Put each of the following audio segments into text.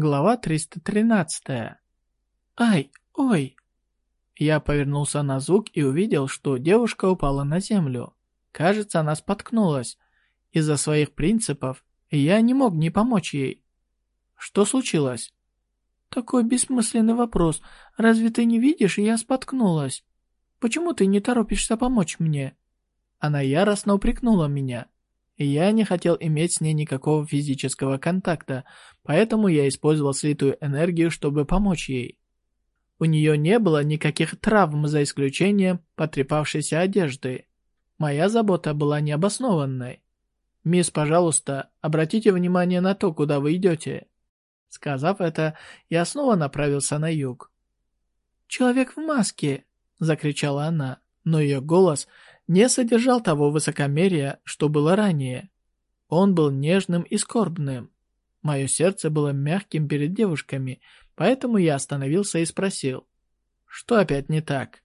Глава 313. Ай, ой. Я повернулся на звук и увидел, что девушка упала на землю. Кажется, она споткнулась. Из-за своих принципов я не мог не помочь ей. Что случилось? Такой бессмысленный вопрос. Разве ты не видишь, я споткнулась? Почему ты не торопишься помочь мне? Она яростно упрекнула меня я не хотел иметь с ней никакого физического контакта, поэтому я использовал слитую энергию, чтобы помочь ей. У нее не было никаких травм, за исключением потрепавшейся одежды. Моя забота была необоснованной. «Мисс, пожалуйста, обратите внимание на то, куда вы идете». Сказав это, я снова направился на юг. «Человек в маске!» — закричала она, но ее голос не содержал того высокомерия, что было ранее. Он был нежным и скорбным. Мое сердце было мягким перед девушками, поэтому я остановился и спросил, что опять не так?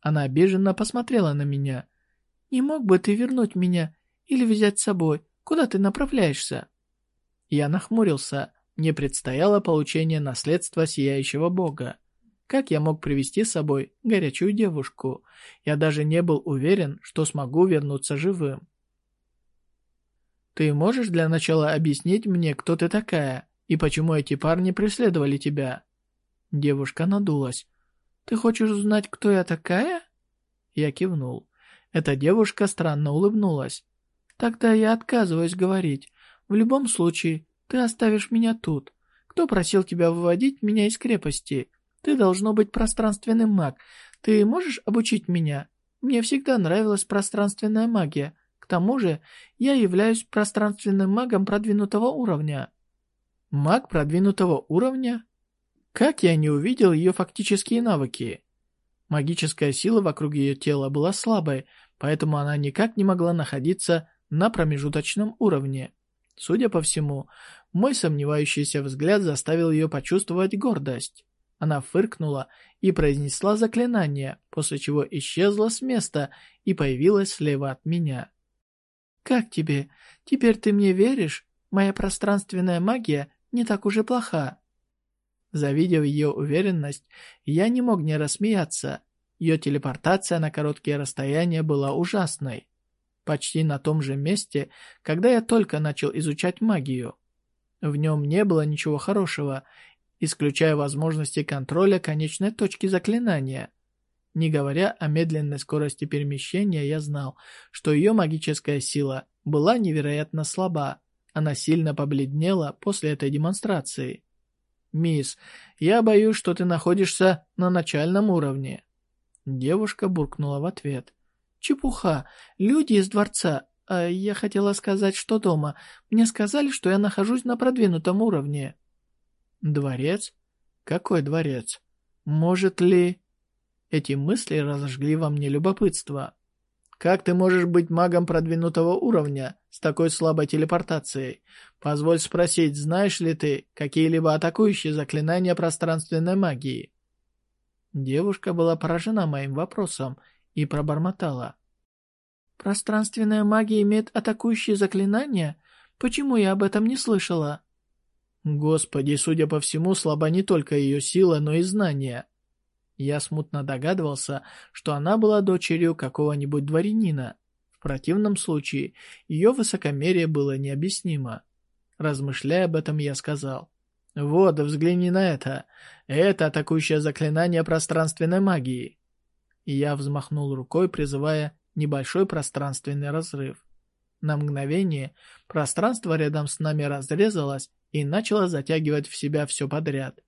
Она обиженно посмотрела на меня. «Не мог бы ты вернуть меня или взять с собой? Куда ты направляешься?» Я нахмурился. Мне предстояло получение наследства Сияющего Бога. Как я мог привести с собой горячую девушку? Я даже не был уверен, что смогу вернуться живым. Ты можешь для начала объяснить мне, кто ты такая, и почему эти парни преследовали тебя?» Девушка надулась. «Ты хочешь узнать, кто я такая?» Я кивнул. Эта девушка странно улыбнулась. «Тогда я отказываюсь говорить. В любом случае, ты оставишь меня тут. Кто просил тебя выводить меня из крепости? Ты должно быть пространственный маг. Ты можешь обучить меня? Мне всегда нравилась пространственная магия. К тому же, я являюсь пространственным магом продвинутого уровня». «Маг продвинутого уровня?» Как я не увидел ее фактические навыки? Магическая сила вокруг ее тела была слабой, поэтому она никак не могла находиться на промежуточном уровне. Судя по всему, мой сомневающийся взгляд заставил ее почувствовать гордость. Она фыркнула и произнесла заклинание, после чего исчезла с места и появилась слева от меня. «Как тебе? Теперь ты мне веришь? Моя пространственная магия не так уж и плоха». Завидев ее уверенность, я не мог не рассмеяться. Ее телепортация на короткие расстояния была ужасной. Почти на том же месте, когда я только начал изучать магию. В нем не было ничего хорошего, исключая возможности контроля конечной точки заклинания. Не говоря о медленной скорости перемещения, я знал, что ее магическая сила была невероятно слаба. Она сильно побледнела после этой демонстрации. «Мисс, я боюсь, что ты находишься на начальном уровне». Девушка буркнула в ответ. «Чепуха! Люди из дворца! А я хотела сказать, что дома. Мне сказали, что я нахожусь на продвинутом уровне». Дворец? Какой дворец? Может ли... Эти мысли разожгли во мне любопытство. Как ты можешь быть магом продвинутого уровня с такой слабой телепортацией? Позволь спросить, знаешь ли ты какие-либо атакующие заклинания пространственной магии? Девушка была поражена моим вопросом и пробормотала. «Пространственная магия имеет атакующие заклинания? Почему я об этом не слышала?» Господи, судя по всему, слаба не только ее сила, но и знания. Я смутно догадывался, что она была дочерью какого-нибудь дворянина. В противном случае, ее высокомерие было необъяснимо. Размышляя об этом, я сказал. «Вот, взгляни на это. Это атакующее заклинание пространственной магии». И я взмахнул рукой, призывая небольшой пространственный разрыв. На мгновение пространство рядом с нами разрезалось, и начала затягивать в себя все подряд.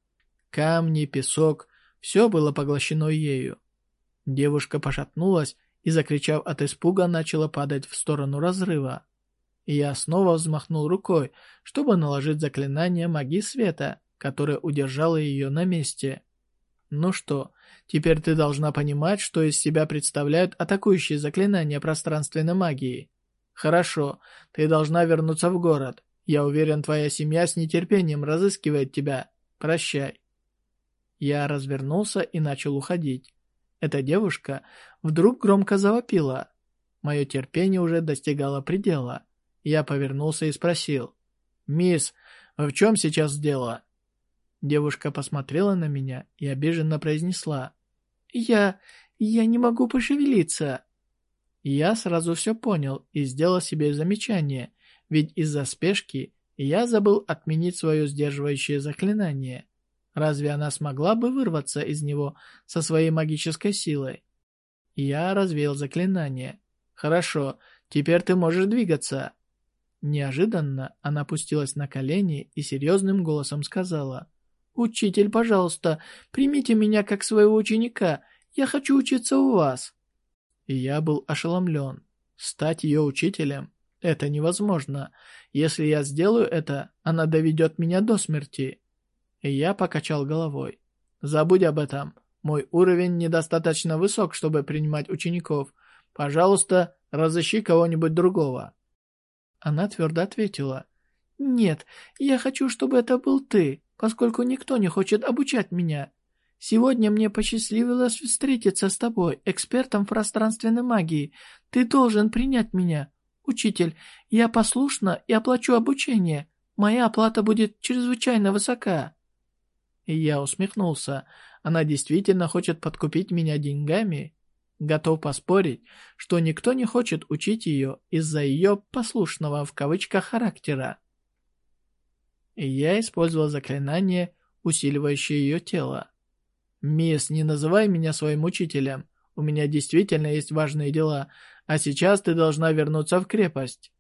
Камни, песок, все было поглощено ею. Девушка пошатнулась и, закричав от испуга, начала падать в сторону разрыва. Я снова взмахнул рукой, чтобы наложить заклинание магии света, которое удержало ее на месте. Ну что, теперь ты должна понимать, что из себя представляют атакующие заклинания пространственной магии. Хорошо, ты должна вернуться в город. Я уверен, твоя семья с нетерпением разыскивает тебя. Прощай». Я развернулся и начал уходить. Эта девушка вдруг громко завопила. Мое терпение уже достигало предела. Я повернулся и спросил. «Мисс, в чем сейчас дело?» Девушка посмотрела на меня и обиженно произнесла. «Я... я не могу пошевелиться». Я сразу все понял и сделал себе замечание, ведь из-за спешки я забыл отменить свое сдерживающее заклинание. Разве она смогла бы вырваться из него со своей магической силой? Я развеял заклинание. «Хорошо, теперь ты можешь двигаться». Неожиданно она опустилась на колени и серьезным голосом сказала. «Учитель, пожалуйста, примите меня как своего ученика. Я хочу учиться у вас». И я был ошеломлен. Стать ее учителем — это невозможно. Если я сделаю это, она доведет меня до смерти. И я покачал головой. Забудь об этом. Мой уровень недостаточно высок, чтобы принимать учеников. Пожалуйста, разыщи кого-нибудь другого. Она твердо ответила. «Нет, я хочу, чтобы это был ты, поскольку никто не хочет обучать меня. Сегодня мне посчастливилось встретиться с тобой, экспертом пространственной магии. Ты должен принять меня. Учитель, я послушна и оплачу обучение. Моя оплата будет чрезвычайно высока». И я усмехнулся. Она действительно хочет подкупить меня деньгами? Готов поспорить, что никто не хочет учить ее из-за ее «послушного» в кавычках характера. И я использовал заклинание, усиливающее ее тело. «Мисс, не называй меня своим учителем. У меня действительно есть важные дела, а сейчас ты должна вернуться в крепость».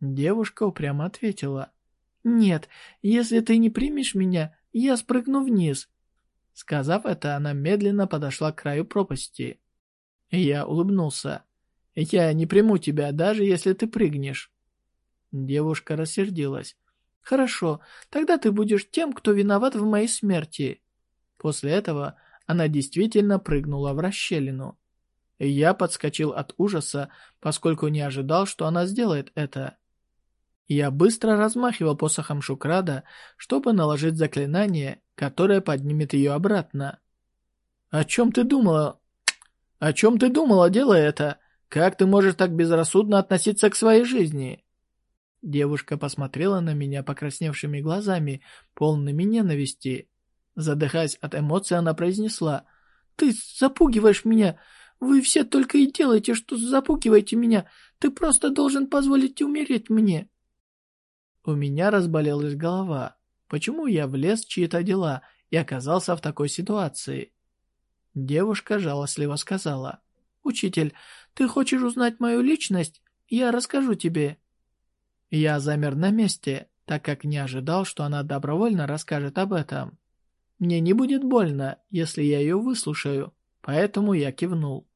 Девушка упрямо ответила. «Нет, если ты не примешь меня, я спрыгну вниз». Сказав это, она медленно подошла к краю пропасти. Я улыбнулся. «Я не приму тебя, даже если ты прыгнешь». Девушка рассердилась. «Хорошо, тогда ты будешь тем, кто виноват в моей смерти». После этого она действительно прыгнула в расщелину. Я подскочил от ужаса, поскольку не ожидал, что она сделает это. Я быстро размахивал посохом Шукрада, чтобы наложить заклинание, которое поднимет ее обратно. «О чем ты думала?» «О чем ты думала, делая это? Как ты можешь так безрассудно относиться к своей жизни?» Девушка посмотрела на меня покрасневшими глазами, полными ненависти. Задыхаясь от эмоций, она произнесла. «Ты запугиваешь меня! Вы все только и делаете, что запугиваете меня! Ты просто должен позволить умереть мне!» У меня разболелась голова. Почему я влез в чьи-то дела и оказался в такой ситуации? Девушка жалостливо сказала. «Учитель, ты хочешь узнать мою личность? Я расскажу тебе». Я замер на месте, так как не ожидал, что она добровольно расскажет об этом. Мне не будет больно, если я ее выслушаю, поэтому я кивнул.